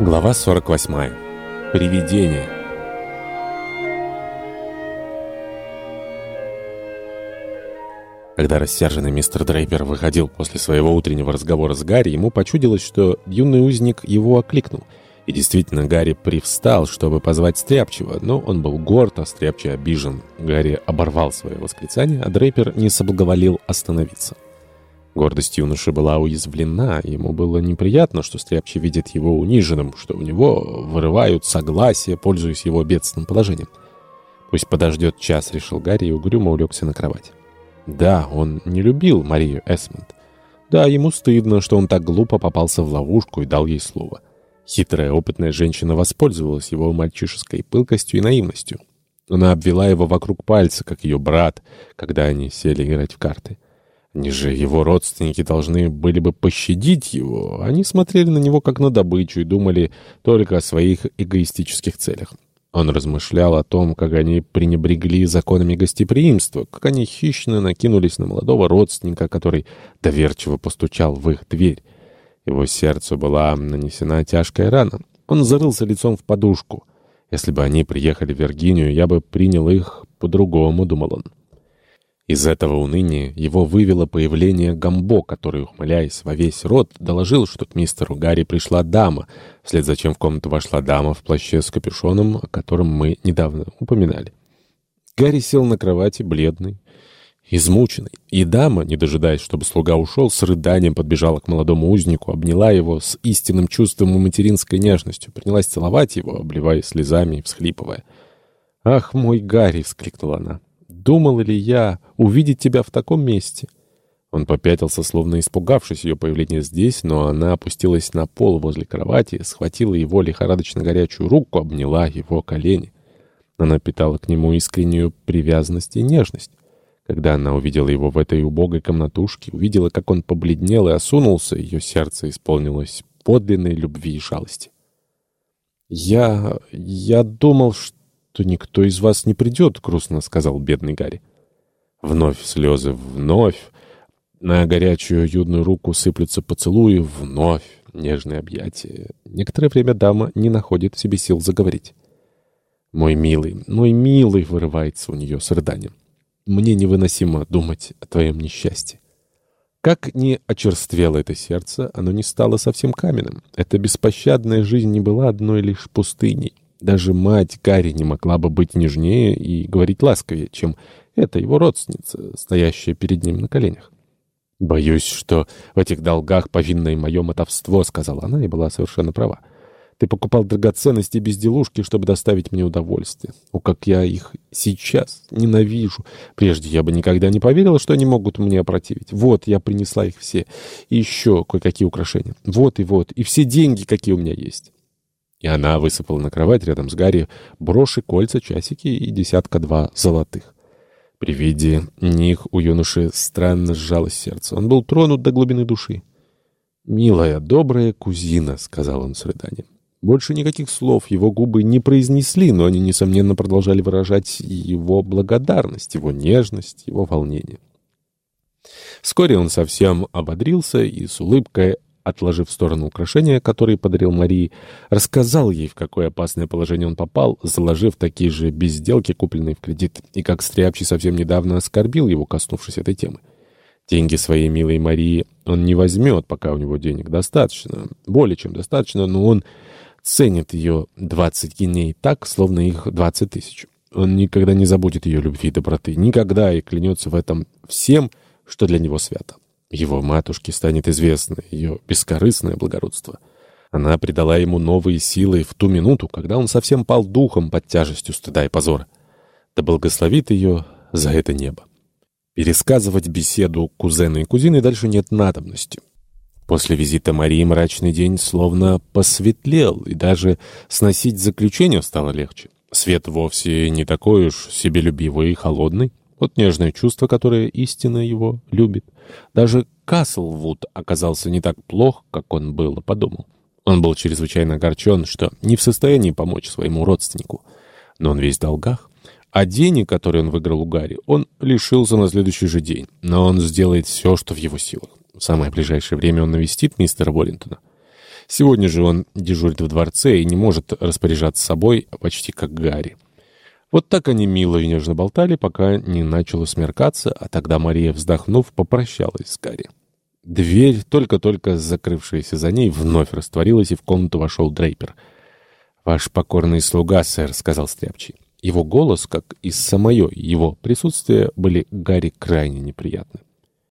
Глава 48. Привидение. Когда рассерженный мистер Дрейпер выходил после своего утреннего разговора с Гарри, ему почудилось, что юный узник его окликнул. И действительно, Гарри привстал, чтобы позвать Стряпчего, но он был горд, а Стряпчий обижен. Гарри оборвал свое восклицание, а Дрейпер не соблаговолил остановиться. Гордость юноши была уязвлена, ему было неприятно, что Стряпчий видит его униженным, что у него вырывают согласие, пользуясь его бедственным положением. «Пусть подождет час», — решил Гарри и угрюмо улегся на кровать. Да, он не любил Марию Эсмонд. Да, ему стыдно, что он так глупо попался в ловушку и дал ей слово. Хитрая, опытная женщина воспользовалась его мальчишеской пылкостью и наивностью. Она обвела его вокруг пальца, как ее брат, когда они сели играть в карты. Они же, его родственники, должны были бы пощадить его. Они смотрели на него как на добычу и думали только о своих эгоистических целях. Он размышлял о том, как они пренебрегли законами гостеприимства, как они хищно накинулись на молодого родственника, который доверчиво постучал в их дверь. Его сердцу была нанесена тяжкая рана. Он зарылся лицом в подушку. «Если бы они приехали в Виргинию, я бы принял их по-другому», — думал он. Из этого уныния его вывело появление Гамбо, который, ухмыляясь во весь рот, доложил, что к мистеру Гарри пришла дама, вслед за чем в комнату вошла дама в плаще с капюшоном, о котором мы недавно упоминали. Гарри сел на кровати, бледный, измученный, и дама, не дожидаясь, чтобы слуга ушел, с рыданием подбежала к молодому узнику, обняла его с истинным чувством и материнской нежностью, принялась целовать его, обливаясь слезами и всхлипывая. «Ах, мой Гарри!» — вскрикнула она. Думал ли я увидеть тебя в таком месте?» Он попятился, словно испугавшись ее появления здесь, но она опустилась на пол возле кровати, схватила его лихорадочно горячую руку, обняла его колени. Она питала к нему искреннюю привязанность и нежность. Когда она увидела его в этой убогой комнатушке, увидела, как он побледнел и осунулся, ее сердце исполнилось подлинной любви и жалости. «Я... я думал, что...» то никто из вас не придет», — грустно сказал бедный Гарри. Вновь слезы, вновь. На горячую юдную руку сыплются поцелуи, вновь нежные объятия. Некоторое время дама не находит в себе сил заговорить. «Мой милый, мой милый!» — вырывается у нее с рыданием. «Мне невыносимо думать о твоем несчастье». Как ни очерствело это сердце, оно не стало совсем каменным. Эта беспощадная жизнь не была одной лишь пустыней. Даже мать Гарри не могла бы быть нежнее и говорить ласковее, чем эта его родственница, стоящая перед ним на коленях. «Боюсь, что в этих долгах повинно и мое мотовство», — сказала она, и была совершенно права. «Ты покупал драгоценности и безделушки, чтобы доставить мне удовольствие. О, как я их сейчас ненавижу! Прежде я бы никогда не поверила, что они могут мне опротивить. Вот, я принесла их все. И еще кое-какие украшения. Вот и вот. И все деньги, какие у меня есть». И она высыпала на кровать рядом с Гарри броши, кольца, часики и десятка-два золотых. При виде них у юноши странно сжалось сердце. Он был тронут до глубины души. «Милая, добрая кузина», — сказал он с рыданием. Больше никаких слов его губы не произнесли, но они, несомненно, продолжали выражать его благодарность, его нежность, его волнение. Вскоре он совсем ободрился и с улыбкой отложив в сторону украшения, которые подарил Марии, рассказал ей, в какое опасное положение он попал, заложив такие же безделки, купленные в кредит, и как Стряпчий совсем недавно оскорбил его, коснувшись этой темы. Деньги своей милой Марии он не возьмет, пока у него денег достаточно, более чем достаточно, но он ценит ее 20 гиней так, словно их 20 тысяч. Он никогда не забудет ее любви и доброты, никогда и клянется в этом всем, что для него свято. Его матушке станет известно ее бескорыстное благородство. Она придала ему новые силы в ту минуту, когда он совсем пал духом под тяжестью стыда и позора. Да благословит ее за это небо. Пересказывать беседу кузена и кузины дальше нет надобности. После визита Марии мрачный день словно посветлел, и даже сносить заключение стало легче. Свет вовсе не такой уж себелюбивый и холодный. Вот нежное чувство, которое истинно его любит. Даже Каслвуд оказался не так плох, как он было подумал. Он был чрезвычайно огорчен, что не в состоянии помочь своему родственнику. Но он весь в долгах. А денег, которые он выиграл у Гарри, он лишился на следующий же день. Но он сделает все, что в его силах. В самое ближайшее время он навестит мистера Уоллинтона. Сегодня же он дежурит в дворце и не может распоряжаться собой почти как Гарри. Вот так они мило и нежно болтали, пока не начало смеркаться, а тогда Мария, вздохнув, попрощалась с Гарри. Дверь, только-только закрывшаяся за ней, вновь растворилась, и в комнату вошел Дрейпер. «Ваш покорный слуга, сэр», — сказал Стряпчий. Его голос, как и самое его присутствие, были Гарри крайне неприятны.